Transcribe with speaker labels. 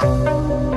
Speaker 1: Música